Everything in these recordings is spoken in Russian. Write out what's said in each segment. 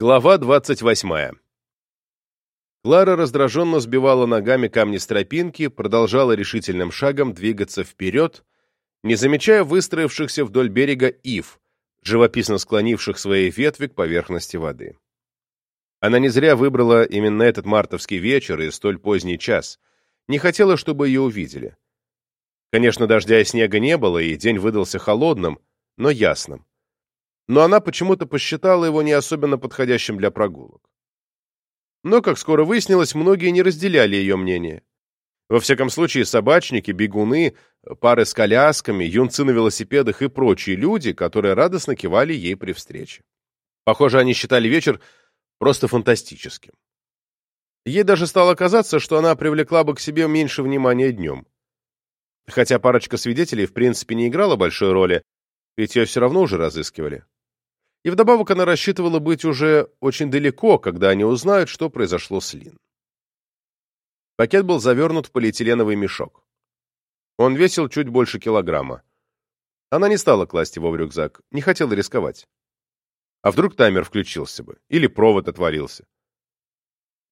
Глава 28. Клара раздраженно сбивала ногами камни с тропинки, продолжала решительным шагом двигаться вперед, не замечая выстроившихся вдоль берега ив, живописно склонивших свои ветви к поверхности воды. Она не зря выбрала именно этот мартовский вечер и столь поздний час. Не хотела, чтобы ее увидели. Конечно, дождя и снега не было, и день выдался холодным, но ясным но она почему-то посчитала его не особенно подходящим для прогулок. Но, как скоро выяснилось, многие не разделяли ее мнение. Во всяком случае, собачники, бегуны, пары с колясками, юнцы на велосипедах и прочие люди, которые радостно кивали ей при встрече. Похоже, они считали вечер просто фантастическим. Ей даже стало казаться, что она привлекла бы к себе меньше внимания днем. Хотя парочка свидетелей в принципе не играла большой роли, ведь ее все равно уже разыскивали. И вдобавок она рассчитывала быть уже очень далеко, когда они узнают, что произошло с Лин. Пакет был завернут в полиэтиленовый мешок. Он весил чуть больше килограмма. Она не стала класть его в рюкзак, не хотела рисковать. А вдруг таймер включился бы? Или провод отвалился?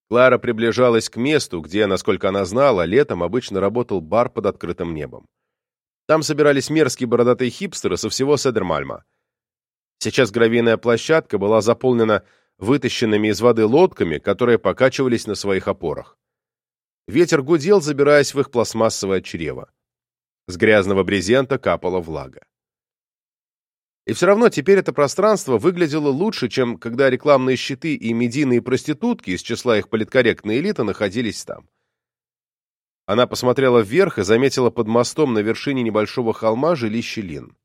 Клара приближалась к месту, где, насколько она знала, летом обычно работал бар под открытым небом. Там собирались мерзкие бородатые хипстеры со всего Седермальма — Сейчас гравийная площадка была заполнена вытащенными из воды лодками, которые покачивались на своих опорах. Ветер гудел, забираясь в их пластмассовое чрево. С грязного брезента капала влага. И все равно теперь это пространство выглядело лучше, чем когда рекламные щиты и медийные проститутки из числа их политкорректной элиты находились там. Она посмотрела вверх и заметила под мостом на вершине небольшого холма жилище Лин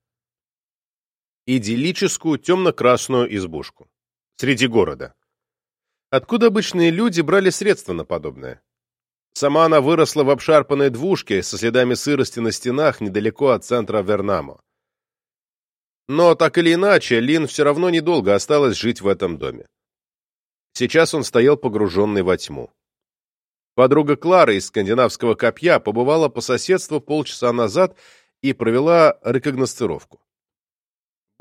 идиллическую темно-красную избушку. Среди города. Откуда обычные люди брали средства на подобное? Сама она выросла в обшарпанной двушке со следами сырости на стенах недалеко от центра Вернамо. Но, так или иначе, Лин все равно недолго осталась жить в этом доме. Сейчас он стоял погруженный во тьму. Подруга Клара из скандинавского копья побывала по соседству полчаса назад и провела рекогностировку.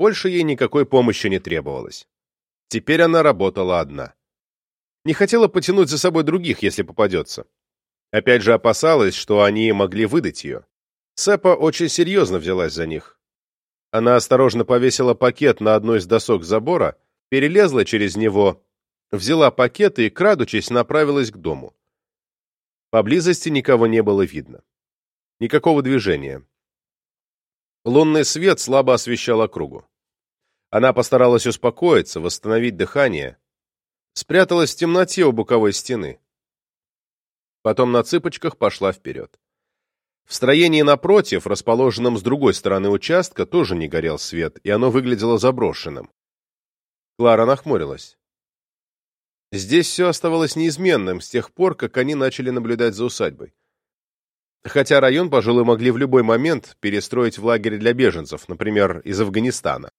Больше ей никакой помощи не требовалось. Теперь она работала одна. Не хотела потянуть за собой других, если попадется. Опять же опасалась, что они могли выдать ее. Сэпа очень серьезно взялась за них. Она осторожно повесила пакет на одной из досок забора, перелезла через него, взяла пакет и, крадучись, направилась к дому. Поблизости никого не было видно. Никакого движения. Лунный свет слабо освещал округу. Она постаралась успокоиться, восстановить дыхание. Спряталась в темноте у боковой стены. Потом на цыпочках пошла вперед. В строении напротив, расположенном с другой стороны участка, тоже не горел свет, и оно выглядело заброшенным. Клара нахмурилась. Здесь все оставалось неизменным с тех пор, как они начали наблюдать за усадьбой. Хотя район, пожалуй, могли в любой момент перестроить в лагерь для беженцев, например, из Афганистана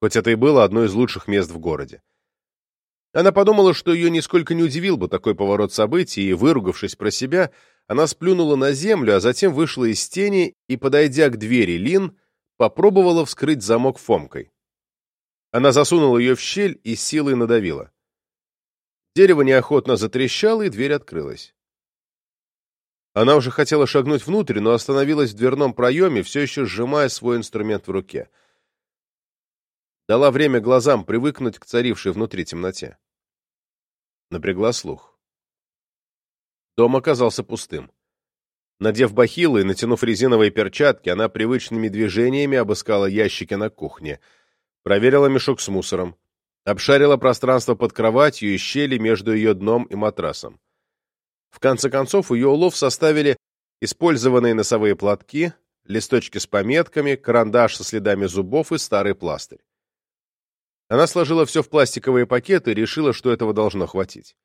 хоть это и было одно из лучших мест в городе. Она подумала, что ее нисколько не удивил бы такой поворот событий, и, выругавшись про себя, она сплюнула на землю, а затем вышла из тени и, подойдя к двери Лин, попробовала вскрыть замок фомкой. Она засунула ее в щель и силой надавила. Дерево неохотно затрещало, и дверь открылась. Она уже хотела шагнуть внутрь, но остановилась в дверном проеме, все еще сжимая свой инструмент в руке — дала время глазам привыкнуть к царившей внутри темноте. Напрягла слух. Дом оказался пустым. Надев бахилы и натянув резиновые перчатки, она привычными движениями обыскала ящики на кухне, проверила мешок с мусором, обшарила пространство под кроватью и щели между ее дном и матрасом. В конце концов, ее улов составили использованные носовые платки, листочки с пометками, карандаш со следами зубов и старый пластырь. Она сложила все в пластиковые пакеты и решила, что этого должно хватить.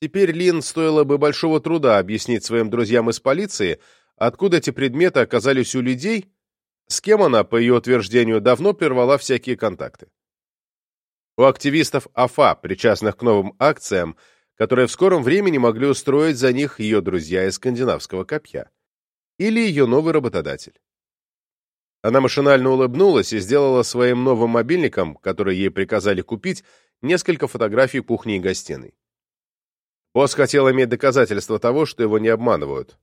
Теперь Лин стоило бы большого труда объяснить своим друзьям из полиции, откуда эти предметы оказались у людей, с кем она, по ее утверждению, давно прервала всякие контакты. У активистов АФА, причастных к новым акциям, которые в скором времени могли устроить за них ее друзья из скандинавского копья. Или ее новый работодатель. Она машинально улыбнулась и сделала своим новым мобильником, который ей приказали купить, несколько фотографий кухни и гостиной. Босс хотел иметь доказательства того, что его не обманывают.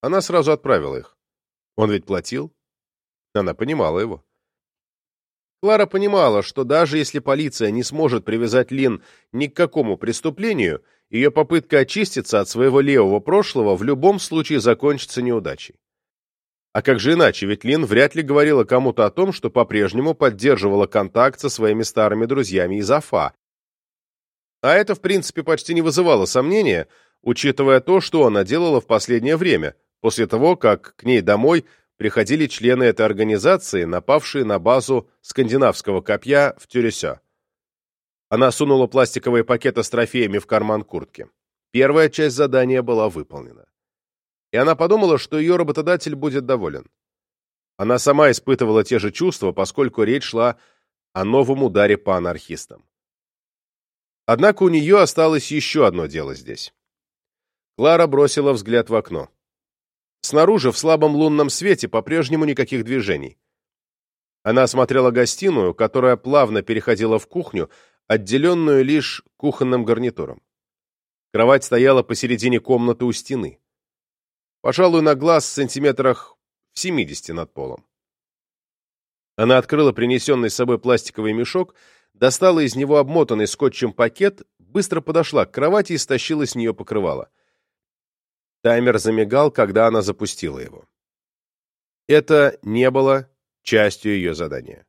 Она сразу отправила их. Он ведь платил. Она понимала его. Клара понимала, что даже если полиция не сможет привязать Лин ни к какому преступлению, ее попытка очиститься от своего левого прошлого в любом случае закончится неудачей. А как же иначе, ведь Лин вряд ли говорила кому-то о том, что по-прежнему поддерживала контакт со своими старыми друзьями из Афа. А это, в принципе, почти не вызывало сомнения, учитывая то, что она делала в последнее время, после того, как к ней домой приходили члены этой организации, напавшие на базу скандинавского копья в Тюресё. Она сунула пластиковые пакеты с трофеями в карман куртки. Первая часть задания была выполнена. И она подумала, что ее работодатель будет доволен. Она сама испытывала те же чувства, поскольку речь шла о новом ударе по анархистам. Однако у нее осталось еще одно дело здесь. Клара бросила взгляд в окно. Снаружи, в слабом лунном свете, по-прежнему никаких движений. Она осмотрела гостиную, которая плавно переходила в кухню, отделенную лишь кухонным гарнитуром. Кровать стояла посередине комнаты у стены. Пожалуй, на глаз в сантиметрах в 70 над полом. Она открыла принесенный с собой пластиковый мешок, достала из него обмотанный скотчем пакет, быстро подошла к кровати и стащила с нее покрывало. Таймер замигал, когда она запустила его. Это не было частью ее задания.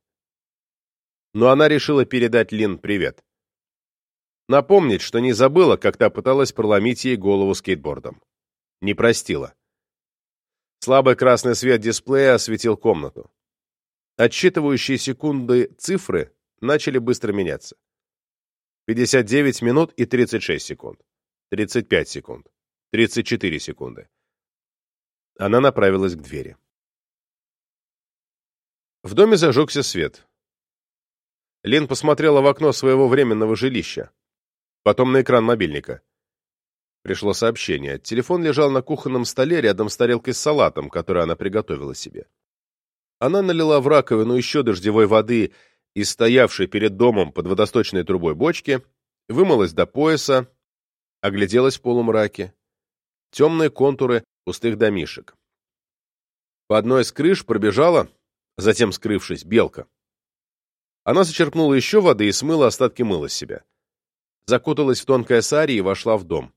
Но она решила передать Лин привет. Напомнить, что не забыла, как та пыталась проломить ей голову скейтбордом. Не простила. Слабый красный свет дисплея осветил комнату. Отсчитывающие секунды цифры начали быстро меняться. 59 минут и 36 секунд. 35 секунд. 34 секунды. Она направилась к двери. В доме зажегся свет. Лен посмотрела в окно своего временного жилища. Потом на экран мобильника. Пришло сообщение. Телефон лежал на кухонном столе рядом с тарелкой с салатом, который она приготовила себе. Она налила в раковину еще дождевой воды из стоявшей перед домом под водосточной трубой бочки, вымылась до пояса, огляделась в полумраке темные контуры пустых домишек. По одной из крыш пробежала, затем скрывшись, белка. Она зачерпнула еще воды и смыла остатки мыла с себя. Закуталась в тонкое сари и вошла в дом.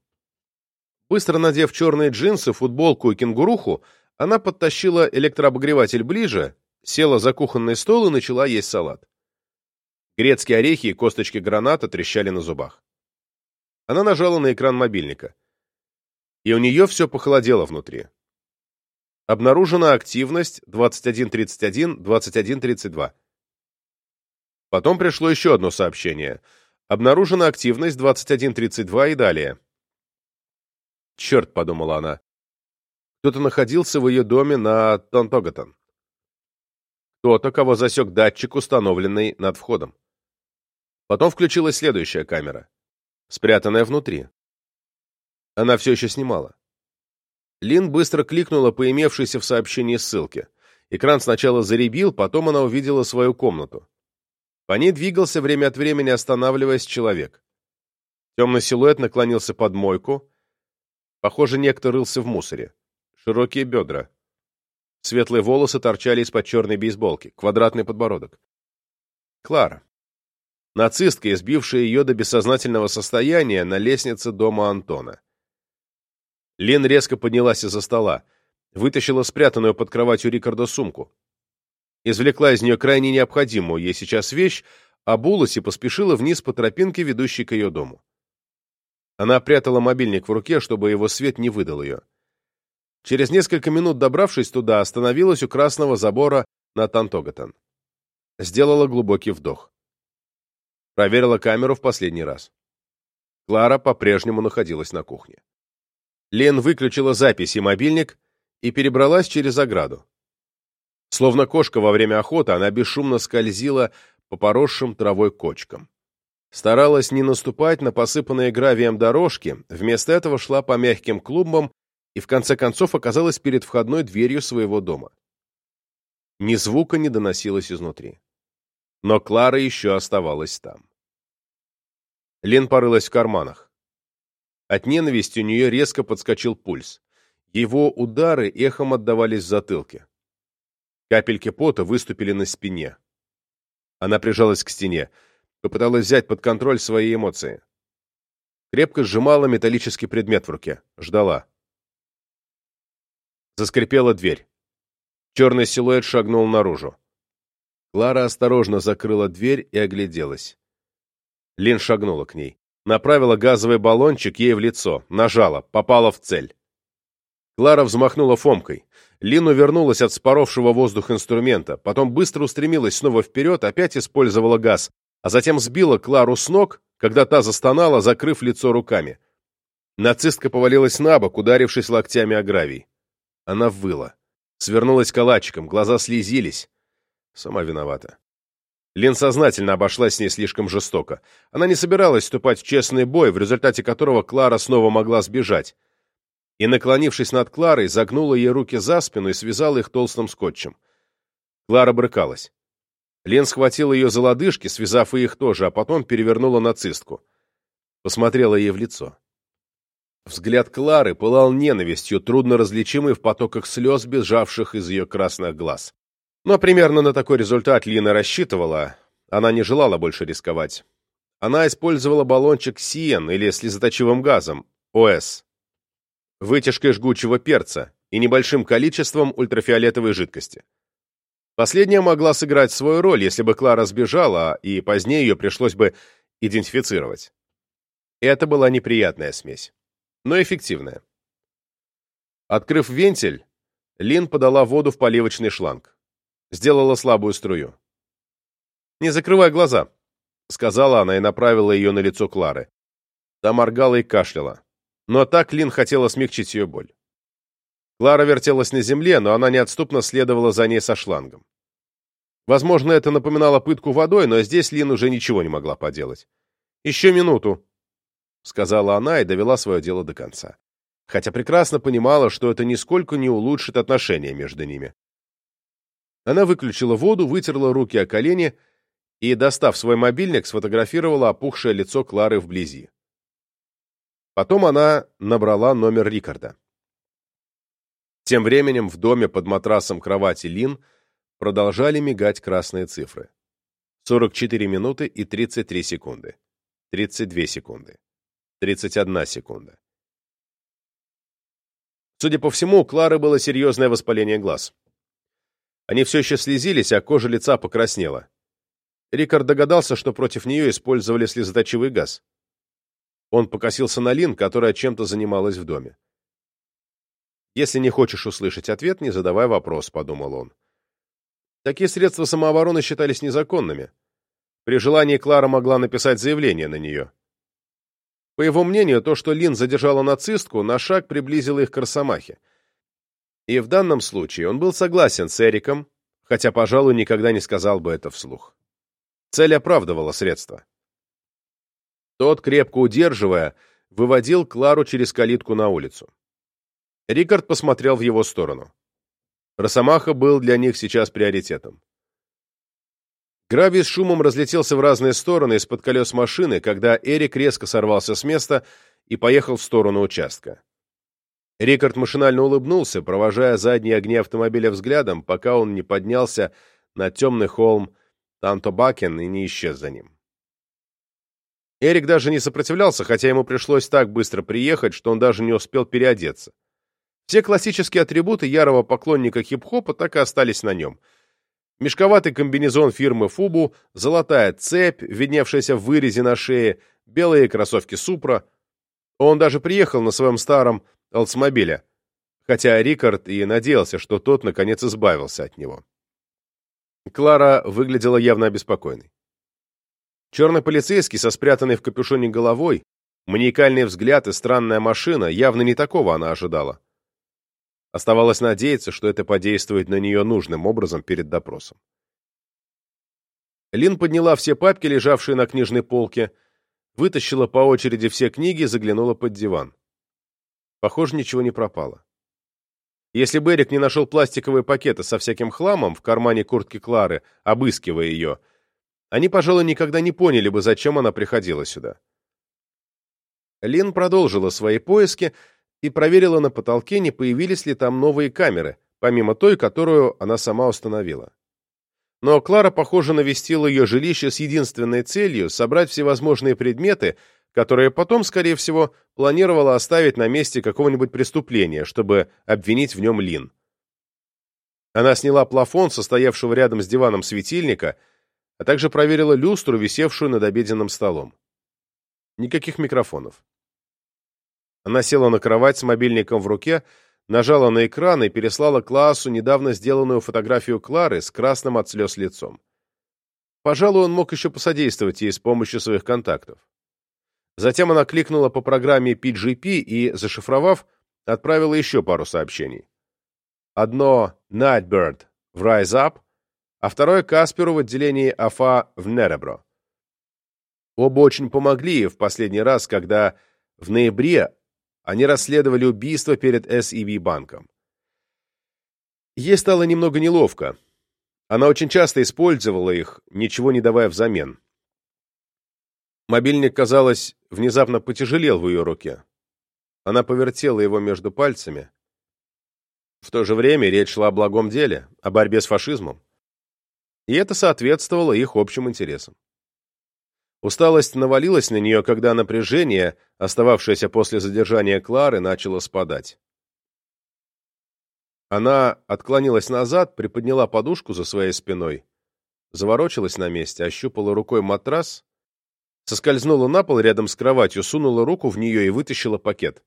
Быстро надев черные джинсы, футболку и кенгуруху, она подтащила электрообогреватель ближе, села за кухонный стол и начала есть салат. Грецкие орехи и косточки граната трещали на зубах. Она нажала на экран мобильника и у нее все похолодело внутри. Обнаружена активность 21.31-21.32. Потом пришло еще одно сообщение. Обнаружена активность 21.32 и далее. «Черт», — подумала она. Кто-то находился в ее доме на Тонтогатон. Кто-то, кого засек датчик, установленный над входом. Потом включилась следующая камера, спрятанная внутри. Она все еще снимала. Лин быстро кликнула по имевшейся в сообщении ссылке. Экран сначала заребил, потом она увидела свою комнату. По ней двигался время от времени, останавливаясь человек. Темный силуэт наклонился под мойку. Похоже, некто рылся в мусоре. Широкие бедра. Светлые волосы торчали из-под черной бейсболки. Квадратный подбородок. Клара. Нацистка, избившая ее до бессознательного состояния на лестнице дома Антона. Лен резко поднялась из-за стола, вытащила спрятанную под кроватью Рикардо сумку. Извлекла из нее крайне необходимую ей сейчас вещь, обулась и поспешила вниз по тропинке, ведущей к ее дому. Она прятала мобильник в руке, чтобы его свет не выдал ее. Через несколько минут, добравшись туда, остановилась у красного забора на Тантогатан. Сделала глубокий вдох. Проверила камеру в последний раз. Клара по-прежнему находилась на кухне. Лен выключила запись и мобильник и перебралась через ограду. Словно кошка во время охоты, она бесшумно скользила по поросшим травой кочкам. Старалась не наступать на посыпанные гравием дорожки, вместо этого шла по мягким клумбам и в конце концов оказалась перед входной дверью своего дома. Ни звука не доносилось изнутри. Но Клара еще оставалась там. Лен порылась в карманах. От ненависти у нее резко подскочил пульс. Его удары эхом отдавались в затылке. Капельки пота выступили на спине. Она прижалась к стене, попыталась взять под контроль свои эмоции. Крепко сжимала металлический предмет в руке, ждала. Заскрипела дверь. Черный силуэт шагнул наружу. Клара осторожно закрыла дверь и огляделась. Лин шагнула к ней. Направила газовый баллончик ей в лицо, нажала, попала в цель. Клара взмахнула фомкой. Лин увернулась от споровшего воздух инструмента, потом быстро устремилась снова вперед, опять использовала газ, а затем сбила Клару с ног, когда та застонала, закрыв лицо руками. Нацистка повалилась на бок, ударившись локтями о гравий. Она выла. Свернулась калачиком, глаза слезились. Сама виновата. Лин сознательно обошлась с ней слишком жестоко. Она не собиралась вступать в честный бой, в результате которого Клара снова могла сбежать и, наклонившись над Кларой, загнула ей руки за спину и связала их толстым скотчем. Клара брыкалась. Лен схватила ее за лодыжки, связав их тоже, а потом перевернула нацистку. Посмотрела ей в лицо. Взгляд Клары пылал ненавистью, трудно различимый в потоках слез, бежавших из ее красных глаз. Но примерно на такой результат Лина рассчитывала, она не желала больше рисковать. Она использовала баллончик Сиен или слезоточивым газом, ОС, вытяжкой жгучего перца и небольшим количеством ультрафиолетовой жидкости. Последняя могла сыграть свою роль, если бы Клара сбежала, и позднее ее пришлось бы идентифицировать. Это была неприятная смесь, но эффективная. Открыв вентиль, Лин подала воду в поливочный шланг. Сделала слабую струю. «Не закрывай глаза», — сказала она и направила ее на лицо Клары. Та моргала и кашляла но так Лин хотела смягчить ее боль. Клара вертелась на земле, но она неотступно следовала за ней со шлангом. Возможно, это напоминало пытку водой, но здесь Лин уже ничего не могла поделать. «Еще минуту», — сказала она и довела свое дело до конца. Хотя прекрасно понимала, что это нисколько не улучшит отношения между ними. Она выключила воду, вытерла руки о колени и, достав свой мобильник, сфотографировала опухшее лицо Клары вблизи. Потом она набрала номер Рикарда. Тем временем в доме под матрасом кровати Лин продолжали мигать красные цифры. 44 минуты и 33 секунды. 32 секунды. 31 секунда. Судя по всему, у Клары было серьезное воспаление глаз. Они все еще слезились, а кожа лица покраснела. Рикард догадался, что против нее использовали слезоточивый газ. Он покосился на Лин, которая чем-то занималась в доме. «Если не хочешь услышать ответ, не задавай вопрос», — подумал он. Такие средства самообороны считались незаконными. При желании Клара могла написать заявление на нее. По его мнению, то, что Лин задержала нацистку, на шаг приблизило их к Росомахе. И в данном случае он был согласен с Эриком, хотя, пожалуй, никогда не сказал бы это вслух. Цель оправдывала средства. Тот, крепко удерживая, выводил Клару через калитку на улицу. Рикард посмотрел в его сторону. Росомаха был для них сейчас приоритетом. Гравий с шумом разлетелся в разные стороны из-под колес машины, когда Эрик резко сорвался с места и поехал в сторону участка. Рикард машинально улыбнулся, провожая задние огни автомобиля взглядом, пока он не поднялся на темный холм Тантобакен и не исчез за ним. Эрик даже не сопротивлялся, хотя ему пришлось так быстро приехать, что он даже не успел переодеться. Все классические атрибуты ярого поклонника хип-хопа так и остались на нем. Мешковатый комбинезон фирмы Фубу, золотая цепь, видневшаяся в вырезе на шее, белые кроссовки Супра. Он даже приехал на своем старом Олдсмобиле, хотя Рикард и надеялся, что тот, наконец, избавился от него. Клара выглядела явно обеспокоенной. Черный полицейский со спрятанной в капюшоне головой, маниакальный взгляд и странная машина, явно не такого она ожидала. Оставалось надеяться, что это подействует на нее нужным образом перед допросом. Лин подняла все папки, лежавшие на книжной полке, вытащила по очереди все книги и заглянула под диван. Похоже, ничего не пропало. Если Берик не нашел пластиковые пакеты со всяким хламом в кармане куртки Клары, обыскивая ее, они, пожалуй, никогда не поняли бы, зачем она приходила сюда. Лин продолжила свои поиски и проверила на потолке, не появились ли там новые камеры, помимо той, которую она сама установила. Но Клара, похоже, навестила ее жилище с единственной целью собрать всевозможные предметы, которые потом, скорее всего, планировала оставить на месте какого-нибудь преступления, чтобы обвинить в нем Лин. Она сняла плафон, состоявшего рядом с диваном светильника, а также проверила люстру, висевшую над обеденным столом. Никаких микрофонов. Она села на кровать с мобильником в руке, нажала на экран и переслала классу недавно сделанную фотографию Клары с красным от слез лицом. Пожалуй, он мог еще посодействовать ей с помощью своих контактов. Затем она кликнула по программе PGP и, зашифровав, отправила еще пару сообщений. Одно Nightbird в Rise Up, а второе Касперу в отделении АФА в Неребро. Оба очень помогли в последний раз, когда в ноябре они расследовали убийство перед SEB банком. Ей стало немного неловко. Она очень часто использовала их, ничего не давая взамен. Мобильник, казалось, внезапно потяжелел в ее руке. Она повертела его между пальцами, в то же время речь шла о благом деле, о борьбе с фашизмом. И это соответствовало их общим интересам. Усталость навалилась на нее, когда напряжение, остававшееся после задержания Клары, начало спадать. Она отклонилась назад, приподняла подушку за своей спиной, заворочилась на месте, ощупала рукой матрас, соскользнула на пол рядом с кроватью, сунула руку в нее и вытащила пакет.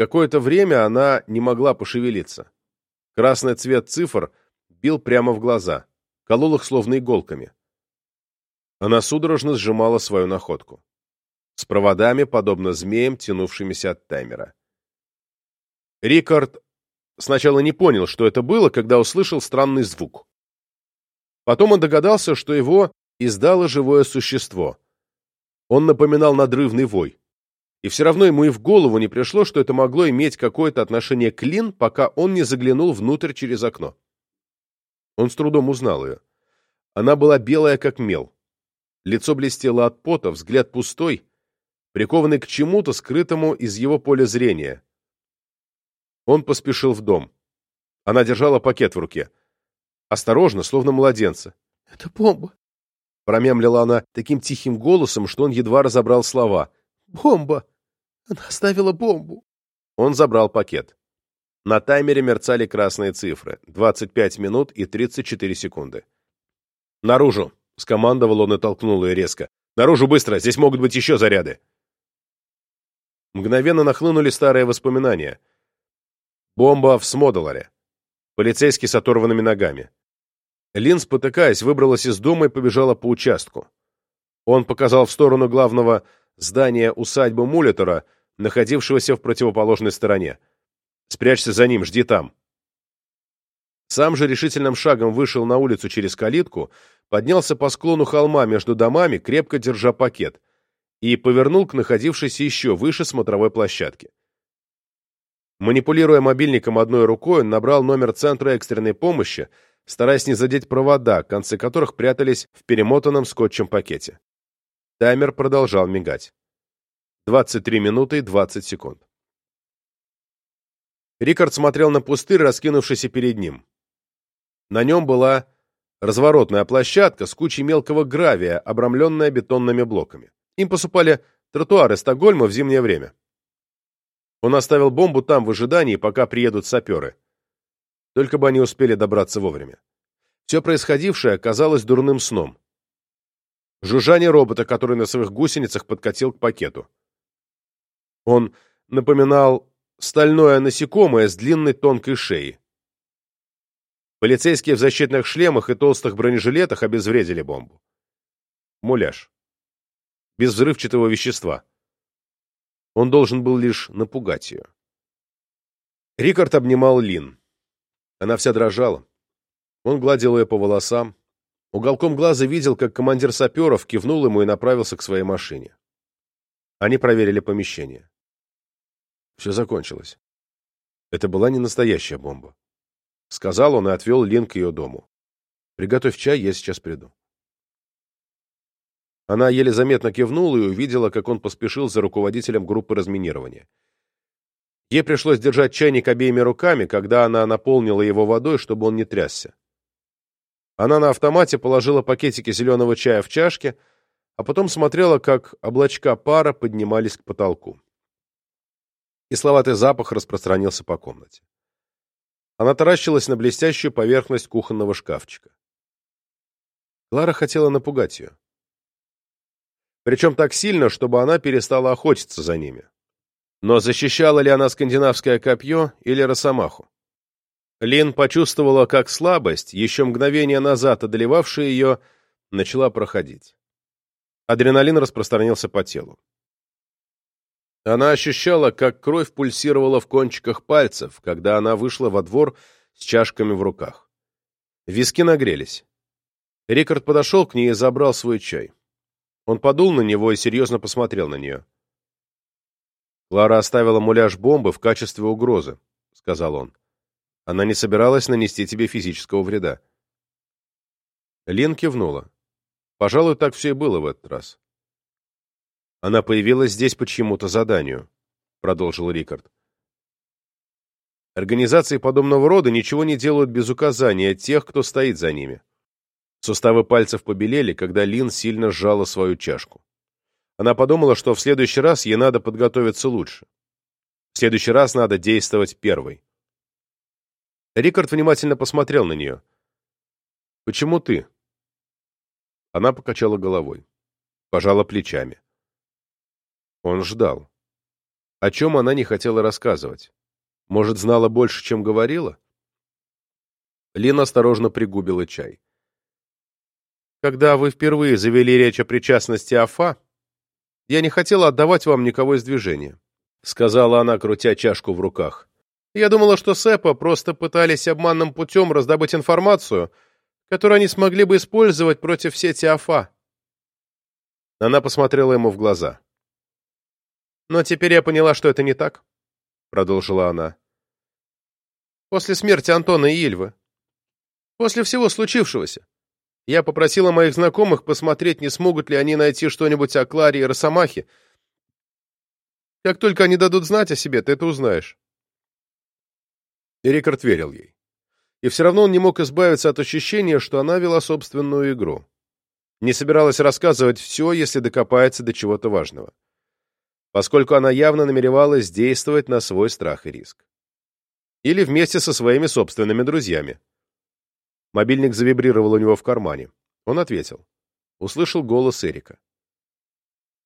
Какое-то время она не могла пошевелиться. Красный цвет цифр бил прямо в глаза, колол их словно иголками. Она судорожно сжимала свою находку. С проводами, подобно змеям, тянувшимися от таймера. Рикард сначала не понял, что это было, когда услышал странный звук. Потом он догадался, что его издало живое существо. Он напоминал надрывный вой. И все равно ему и в голову не пришло, что это могло иметь какое-то отношение к Лин, пока он не заглянул внутрь через окно. Он с трудом узнал ее. Она была белая, как мел. Лицо блестело от пота, взгляд пустой, прикованный к чему-то, скрытому из его поля зрения. Он поспешил в дом. Она держала пакет в руке. Осторожно, словно младенца. «Это бомба!» Промямлила она таким тихим голосом, что он едва разобрал слова. Бомба! Она оставила бомбу!» Он забрал пакет. На таймере мерцали красные цифры. 25 минут и 34 секунды. «Наружу!» — скомандовал он и толкнул ее резко. «Наружу быстро! Здесь могут быть еще заряды!» Мгновенно нахлынули старые воспоминания. Бомба в Смодоларе. Полицейский с оторванными ногами. Лин, спотыкаясь, выбралась из дома и побежала по участку. Он показал в сторону главного здание усадьбы Мулитера, находившегося в противоположной стороне. «Спрячься за ним, жди там». Сам же решительным шагом вышел на улицу через калитку, поднялся по склону холма между домами, крепко держа пакет, и повернул к находившейся еще выше смотровой площадке. Манипулируя мобильником одной рукой, он набрал номер центра экстренной помощи, стараясь не задеть провода, концы которых прятались в перемотанном скотчем пакете. Таймер продолжал мигать. 23 минуты и 20 секунд. Рикард смотрел на пустырь, раскинувшийся перед ним. На нем была разворотная площадка с кучей мелкого гравия, обрамленная бетонными блоками. Им посыпали тротуары Стокгольма в зимнее время. Он оставил бомбу там в ожидании, пока приедут саперы. Только бы они успели добраться вовремя. Все происходившее казалось дурным сном жужжание робота, который на своих гусеницах подкатил к пакету. Он напоминал стальное насекомое с длинной тонкой шеей. Полицейские в защитных шлемах и толстых бронежилетах обезвредили бомбу. Муляж. Без взрывчатого вещества. Он должен был лишь напугать ее. Рикард обнимал Лин. Она вся дрожала. Он гладил ее по волосам, Уголком глаза видел, как командир саперов кивнул ему и направился к своей машине. Они проверили помещение. Все закончилось. Это была не настоящая бомба. Сказал он и отвел Лин к ее дому. «Приготовь чай, я сейчас приду». Она еле заметно кивнула и увидела, как он поспешил за руководителем группы разминирования. Ей пришлось держать чайник обеими руками, когда она наполнила его водой, чтобы он не трясся. Она на автомате положила пакетики зеленого чая в чашки, а потом смотрела, как облачка пара поднимались к потолку. Кисловатый запах распространился по комнате. Она таращилась на блестящую поверхность кухонного шкафчика. Клара хотела напугать ее. Причем так сильно, чтобы она перестала охотиться за ними. Но защищала ли она скандинавское копье или росомаху? Лин почувствовала, как слабость, еще мгновение назад одолевавшая ее, начала проходить. Адреналин распространился по телу. Она ощущала, как кровь пульсировала в кончиках пальцев, когда она вышла во двор с чашками в руках. Виски нагрелись. Рикард подошел к ней и забрал свой чай. Он подул на него и серьезно посмотрел на нее. «Клара оставила муляж бомбы в качестве угрозы», — сказал он. «Она не собиралась нанести тебе физического вреда». Лин кивнула. Пожалуй, так все и было в этот раз. Она появилась здесь по чьему-то заданию, продолжил Рикард. Организации подобного рода ничего не делают без указания тех, кто стоит за ними. Суставы пальцев побелели, когда Лин сильно сжала свою чашку. Она подумала, что в следующий раз ей надо подготовиться лучше. В следующий раз надо действовать первой. Рикард внимательно посмотрел на нее. «Почему ты?» Она покачала головой. Пожала плечами. Он ждал. О чем она не хотела рассказывать? Может, знала больше, чем говорила? Лина осторожно пригубила чай. Когда вы впервые завели речь о причастности Афа, я не хотела отдавать вам никого из движения, сказала она, крутя чашку в руках. Я думала, что Сэпа просто пытались обманным путем раздобыть информацию, которую они смогли бы использовать против сети Афа. Она посмотрела ему в глаза. Но теперь я поняла, что это не так, — продолжила она. После смерти Антона и Ильвы. После всего случившегося. Я попросила моих знакомых посмотреть, не смогут ли они найти что-нибудь о Кларе и Росомахе. Как только они дадут знать о себе, ты это узнаешь. И Рикард верил ей. И все равно он не мог избавиться от ощущения, что она вела собственную игру. Не собиралась рассказывать все, если докопается до чего-то важного поскольку она явно намеревалась действовать на свой страх и риск. Или вместе со своими собственными друзьями. Мобильник завибрировал у него в кармане. Он ответил. Услышал голос Эрика.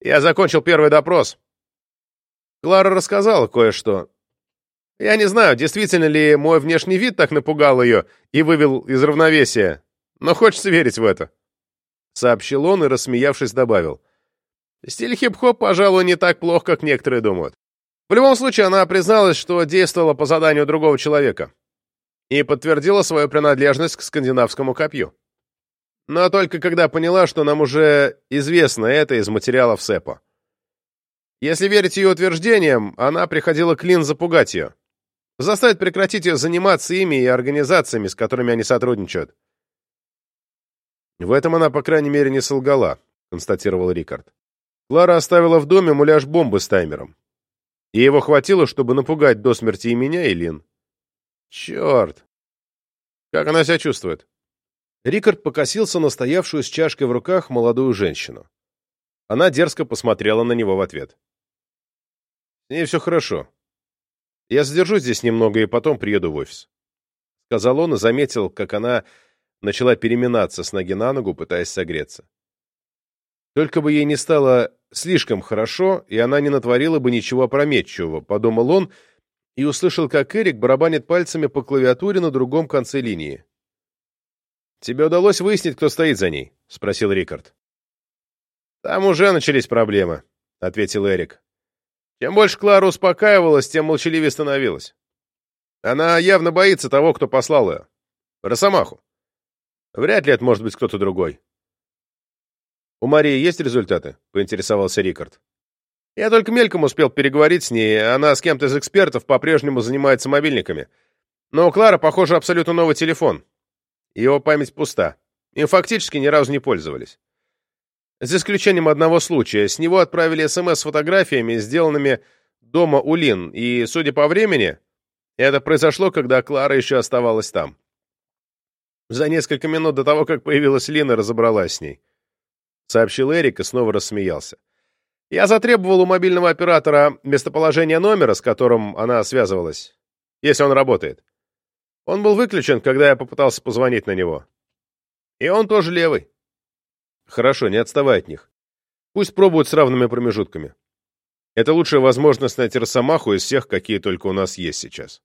«Я закончил первый допрос. Клара рассказала кое-что. Я не знаю, действительно ли мой внешний вид так напугал ее и вывел из равновесия, но хочется верить в это», — сообщил он и, рассмеявшись, добавил. Стиль хип-хоп, пожалуй, не так плох, как некоторые думают. В любом случае, она призналась, что действовала по заданию другого человека и подтвердила свою принадлежность к скандинавскому копью. Но только когда поняла, что нам уже известно это из материалов СЭПа. Если верить ее утверждениям, она приходила к Лин запугать ее. Заставить прекратить ее заниматься ими и организациями, с которыми они сотрудничают. В этом она, по крайней мере, не солгала, констатировал Рикард. Клара оставила в доме муляж бомбы с таймером. И его хватило, чтобы напугать до смерти и меня, и Лин. Черт! Как она себя чувствует? Рикард покосился на стоявшую с чашкой в руках молодую женщину. Она дерзко посмотрела на него в ответ. «С ней все хорошо. Я задержусь здесь немного и потом приеду в офис», — сказал он и заметил, как она начала переминаться с ноги на ногу, пытаясь согреться. Только бы ей не стало слишком хорошо, и она не натворила бы ничего опрометчивого, подумал он, и услышал, как Эрик барабанит пальцами по клавиатуре на другом конце линии. «Тебе удалось выяснить, кто стоит за ней?» — спросил Рикард. «Там уже начались проблемы», — ответил Эрик. Чем больше Клара успокаивалась, тем молчаливее становилась. Она явно боится того, кто послал ее. Росомаху. Вряд ли это может быть кто-то другой. «У Марии есть результаты?» — поинтересовался Рикард. «Я только мельком успел переговорить с ней, она с кем-то из экспертов по-прежнему занимается мобильниками. Но у Клары, похоже, абсолютно новый телефон. Его память пуста. Им фактически ни разу не пользовались. За исключением одного случая. С него отправили СМС с фотографиями, сделанными дома у Лин, и, судя по времени, это произошло, когда Клара еще оставалась там. За несколько минут до того, как появилась Лина, разобралась с ней. Сообщил Эрик и снова рассмеялся. Я затребовал у мобильного оператора местоположение номера, с которым она связывалась, если он работает. Он был выключен, когда я попытался позвонить на него. И он тоже левый. Хорошо, не отставай от них. Пусть пробуют с равными промежутками. Это лучшая возможность найти Росомаху из всех, какие только у нас есть сейчас.